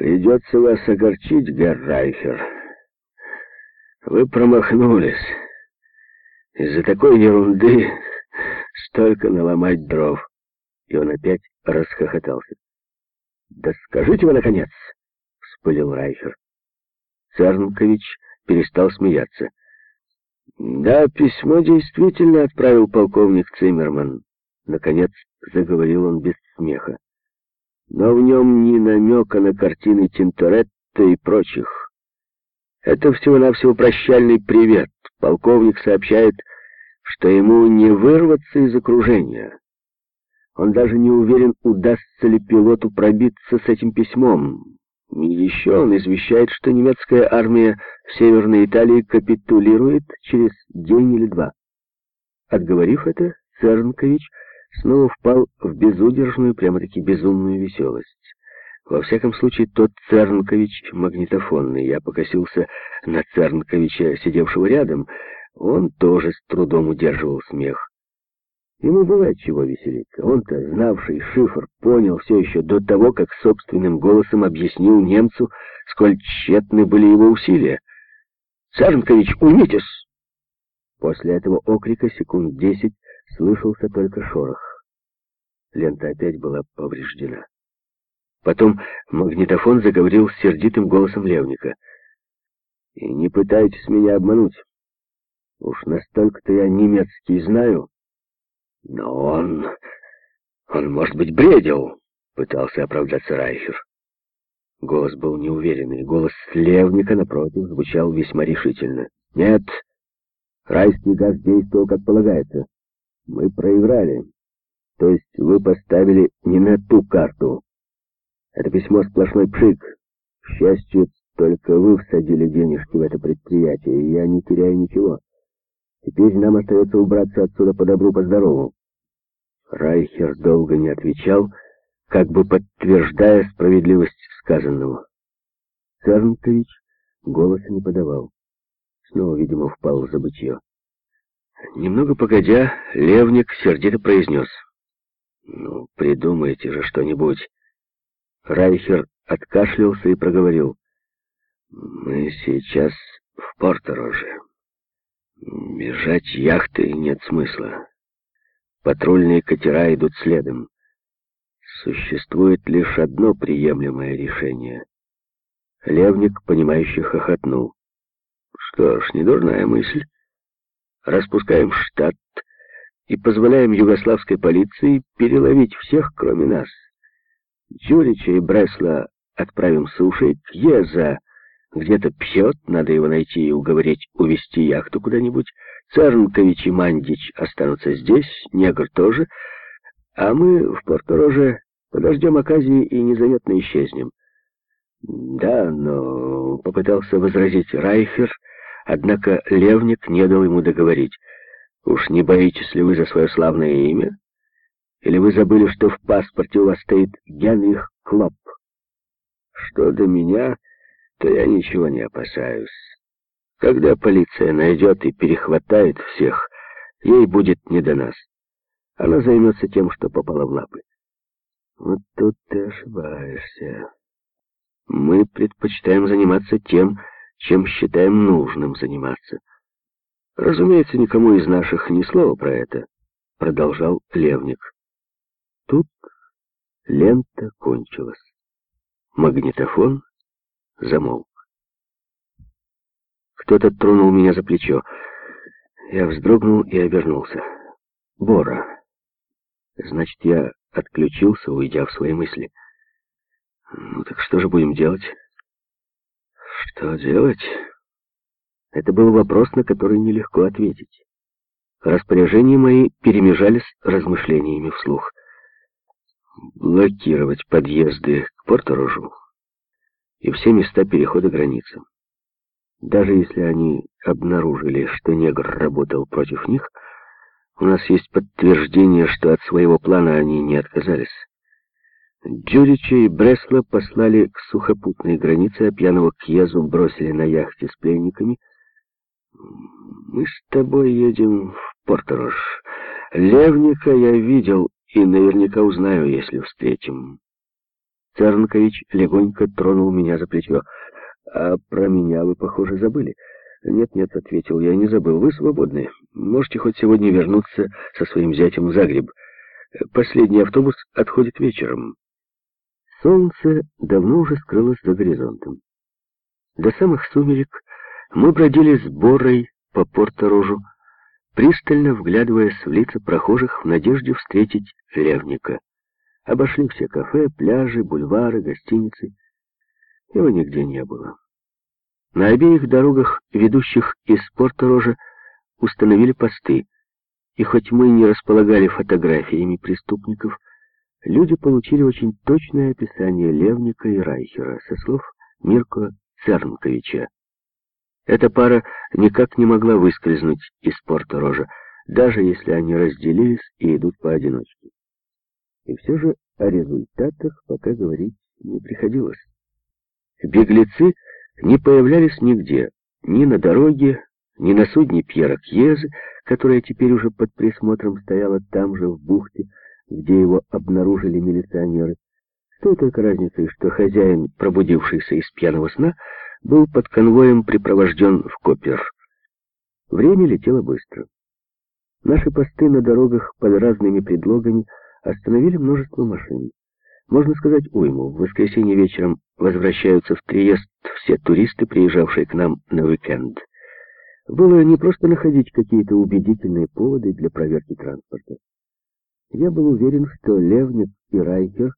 Придется вас огорчить, Герр Райфер. Вы промахнулись. Из-за такой ерунды столько наломать дров. И он опять расхохотался. «Да скажите вы, наконец!» — вспылил Райфер. Цернкович перестал смеяться. «Да, письмо действительно отправил полковник Циммерман». Наконец заговорил он без смеха. «Но в нем ни намека на картины Тинторетто и прочих. Это всего-навсего прощальный привет. Полковник сообщает, что ему не вырваться из окружения. Он даже не уверен, удастся ли пилоту пробиться с этим письмом. Еще он извещает, что немецкая армия в Северной Италии капитулирует через день или два. Отговорив это, Цернкович снова впал в безудержную, прямо-таки безумную веселость. Во всяком случае, тот Цернкович магнитофонный. Я покосился на Цернковича, сидевшего рядом. Он тоже с трудом удерживал смех. Ему бывает чего веселиться. Он-то, знавший шифр, понял все еще до того, как собственным голосом объяснил немцу, сколь тщетны были его усилия. «Саженкович, уймитесь!» После этого окрика секунд десять слышался только шорох. Лента опять была повреждена. Потом магнитофон заговорил сердитым голосом Левника. «И не пытайтесь меня обмануть. Уж настолько-то я немецкий знаю, но он... он, может быть, бредил, пытался оправдаться Райхер. Голос был неуверенный. Голос Слевника, напротив, звучал весьма решительно. «Нет, райский газ действовал, как полагается. Мы проиграли. То есть вы поставили не на ту карту. Это письмо сплошной пшик. К счастью, только вы всадили денежки в это предприятие, и я не теряю ничего. Теперь нам остается убраться отсюда по добру, по здорову. Райхер долго не отвечал, как бы подтверждая справедливость сказанного. Цернкович голоса не подавал. Снова, видимо, впал в забытье. Немного погодя, Левник сердито произнес. «Ну, придумайте же что-нибудь». Райхер откашлялся и проговорил. «Мы сейчас в Портороже. Бежать яхты нет смысла. Патрульные катера идут следом. Существует лишь одно приемлемое решение. Левник, понимающий, хохотнул. Что ж, недурная мысль. Распускаем штат и позволяем югославской полиции переловить всех, кроме нас. Джурича и Бресла отправим сушей, Кьеза где-то пьет, надо его найти и уговорить увести яхту куда-нибудь. Цернкович и Мандич останутся здесь, негр тоже, а мы в Портороже подождем оказии и незаметно исчезнем. Да, но попытался возразить Райфер, однако Левник не дал ему договорить. Уж не боитесь ли вы за свое славное имя? Или вы забыли, что в паспорте у вас стоит Генрих Клоп? Что до меня то я ничего не опасаюсь. Когда полиция найдет и перехватает всех, ей будет не до нас. Она займется тем, что попало в лапы. Вот тут ты ошибаешься. Мы предпочитаем заниматься тем, чем считаем нужным заниматься. Разумеется, никому из наших ни слова про это, продолжал Левник. Тут лента кончилась. Магнитофон замолк. Кто-то тронул меня за плечо. Я вздрогнул и обернулся. Бора. Значит, я отключился, уйдя в свои мысли. Ну так что же будем делать? Что делать? Это был вопрос, на который нелегко ответить. Распоряжения мои перемежались размышлениями вслух. Блокировать подъезды к Порторожу и все места перехода границы. Даже если они обнаружили, что негр работал против них, у нас есть подтверждение, что от своего плана они не отказались. Джурича и Бресла послали к сухопутной границе, а пьяного Кьезу бросили на яхте с пленниками. «Мы с тобой едем в Порторож. Левника я видел и наверняка узнаю, если встретим». Цернкович легонько тронул меня за плечо. «А про меня вы, похоже, забыли». «Нет-нет», — ответил я, — «не забыл. Вы свободны. Можете хоть сегодня вернуться со своим зятем в Загреб. Последний автобус отходит вечером». Солнце давно уже скрылось за горизонтом. До самых сумерек мы бродили с Борой по Порторожу, пристально вглядываясь в лица прохожих в надежде встретить Левника. Обошли все кафе, пляжи, бульвары, гостиницы. Его нигде не было. На обеих дорогах, ведущих из Порторожа, установили посты, и хоть мы не располагали фотографиями преступников, люди получили очень точное описание Левника и Райхера со слов Мирко Цернковича. Эта пара никак не могла выскользнуть из Порто-Рожа, даже если они разделились и идут поодиночке. И все же о результатах пока говорить не приходилось. Беглецы не появлялись нигде, ни на дороге, ни на судне Пьера Кьезы, которое теперь уже под присмотром стояло там же, в бухте, где его обнаружили милиционеры. С той только разницей, что хозяин, пробудившийся из пьяного сна, был под конвоем припровожден в Копер. Время летело быстро. Наши посты на дорогах под разными предлогами остановили множество машин. Можно сказать, уйму. В воскресенье вечером возвращаются в Триест все туристы, приезжавшие к нам на уикенд. Было не просто находить какие-то убедительные поводы для проверки транспорта. Я был уверен, что Левник и Райкер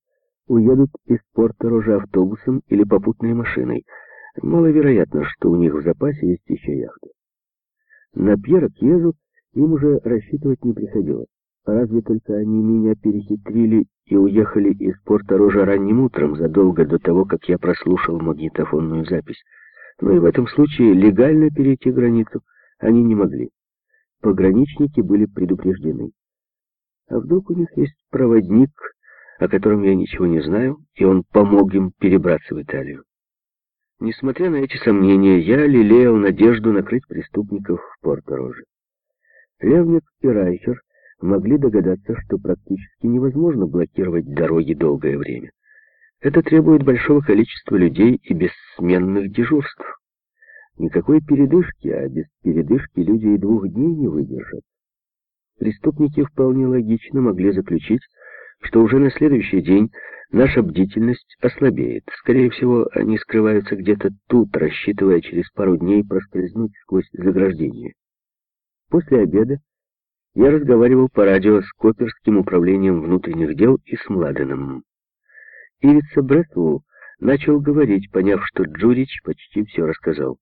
уедут из порта Рожа автобусом или попутной машиной. Маловероятно, что у них в запасе есть еще яхта. На Пьера Кьезу им уже рассчитывать не приходилось. Разве только они меня перехитрили и уехали из порта Рожа ранним утром, задолго до того, как я прослушал магнитофонную запись. Но и в этом случае легально перейти границу они не могли. Пограничники были предупреждены. А вдруг у них есть проводник, о котором я ничего не знаю, и он помог им перебраться в Италию? Несмотря на эти сомнения, я лелеял надежду накрыть преступников в Порто-Роже. Левник и Райхер могли догадаться, что практически невозможно блокировать дороги долгое время. Это требует большого количества людей и бессменных дежурств. Никакой передышки, а без передышки люди и двух дней не выдержат. Преступники вполне логично могли заключить, что уже на следующий день наша бдительность ослабеет. Скорее всего, они скрываются где-то тут, рассчитывая через пару дней проскользнуть сквозь заграждение. После обеда я разговаривал по радио с Коперским управлением внутренних дел и с Младеном. Ивица Брэсвелл начал говорить, поняв, что Джурич почти все рассказал.